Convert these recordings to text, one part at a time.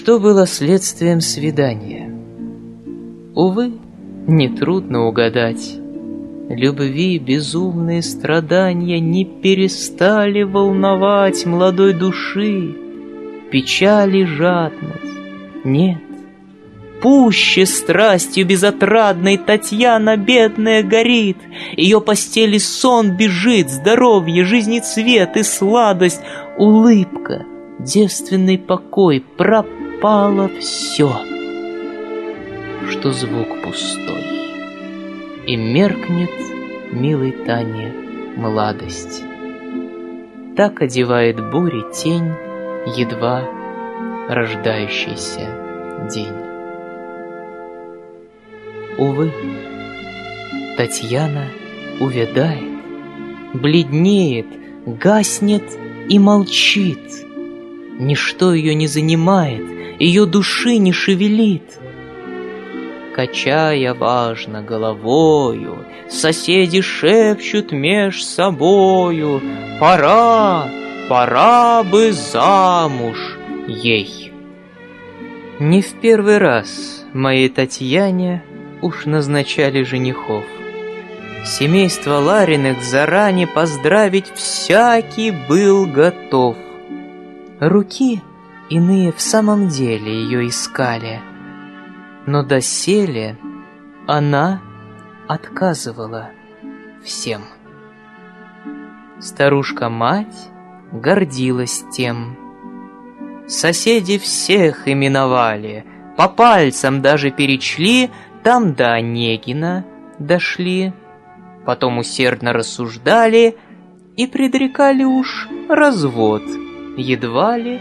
что было следствием свидания. Увы, нетрудно угадать. Любви безумные страдания не перестали волновать молодой души. Печаль и жадность. Нет, Пуще страстью безотрадной Татьяна бедная горит, Ее постели сон бежит, Здоровье, жизни цвет и сладость, Улыбка, девственный покой, Пропало все, что звук пустой. И меркнет милой Тане младость. Так одевает бури тень Едва рождающийся день. Увы, Татьяна увядает, бледнеет, гаснет и молчит. Ничто ее не занимает, ее души не шевелит. Качая важно головою, Соседи шепчут меж собою, Пора, пора бы замуж ей. Не в первый раз моей Татьяне уж назначали женихов. Семейство Лариных заранее поздравить всякий был готов. Руки иные в самом деле ее искали, но доселе она отказывала всем. Старушка-мать гордилась тем. Соседи всех именовали, по пальцам даже перечли, там до Онегина дошли, потом усердно рассуждали и предрекали уж развод, едва ли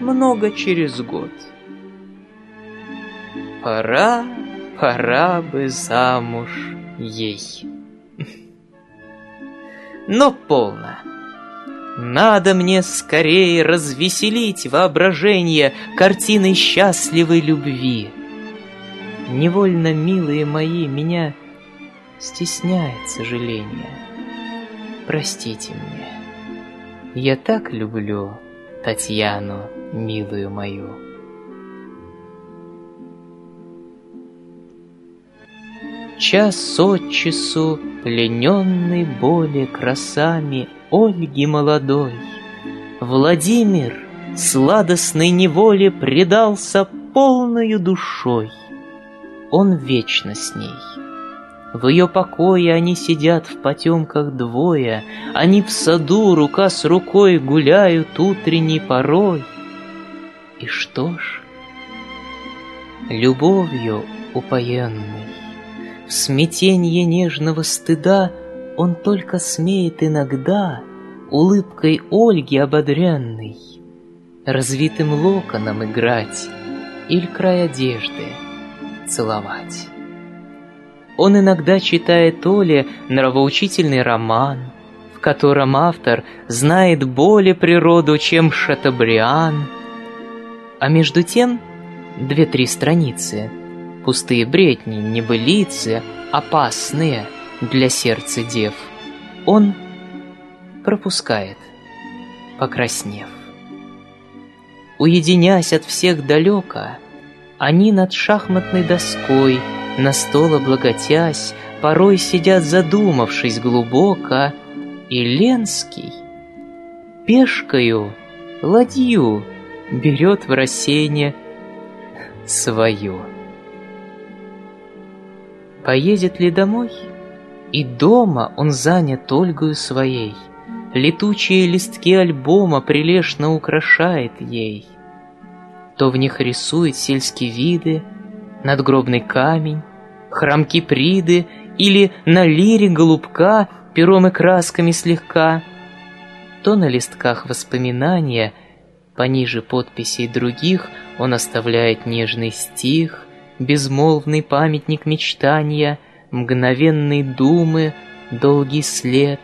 много через год. Пора, пора бы замуж ей. Но полно. Надо мне скорее развеселить воображение картиной счастливой любви. Невольно, милые мои, меня стесняет сожаление. Простите мне. Я так люблю Татьяну, милую мою. Час от часу, плененный боли красами Ольги молодой, Владимир сладостной неволе предался полною душой он вечно с ней. В ее покое они сидят в потемках двое, Они в саду рука с рукой гуляют утренней порой. И что ж, любовью упоенный, В смятенье нежного стыда Он только смеет иногда Улыбкой Ольги ободренной Развитым локоном играть Или край одежды — целовать. Он иногда читает Оле нравоучительный роман, в котором автор знает более природу, чем Шатабриан. А между тем две-три страницы, пустые бредни, небылицы, опасные для сердца дев, он пропускает, покраснев. Уединясь от всех далеко, они над шахматной доской, на стол облаготясь, Порой сидят задумавшись глубоко, И Ленский пешкою ладью Берет в рассеяние свою. Поедет ли домой? И дома он занят Ольгою своей. Летучие листки альбома прилежно украшает ей то в них рисует сельские виды, надгробный камень, храм Киприды или на лире голубка пером и красками слегка, то на листках воспоминания, пониже подписей других, он оставляет нежный стих, безмолвный памятник мечтания, мгновенной думы, долгий след,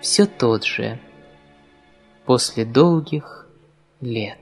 все тот же, после долгих лет.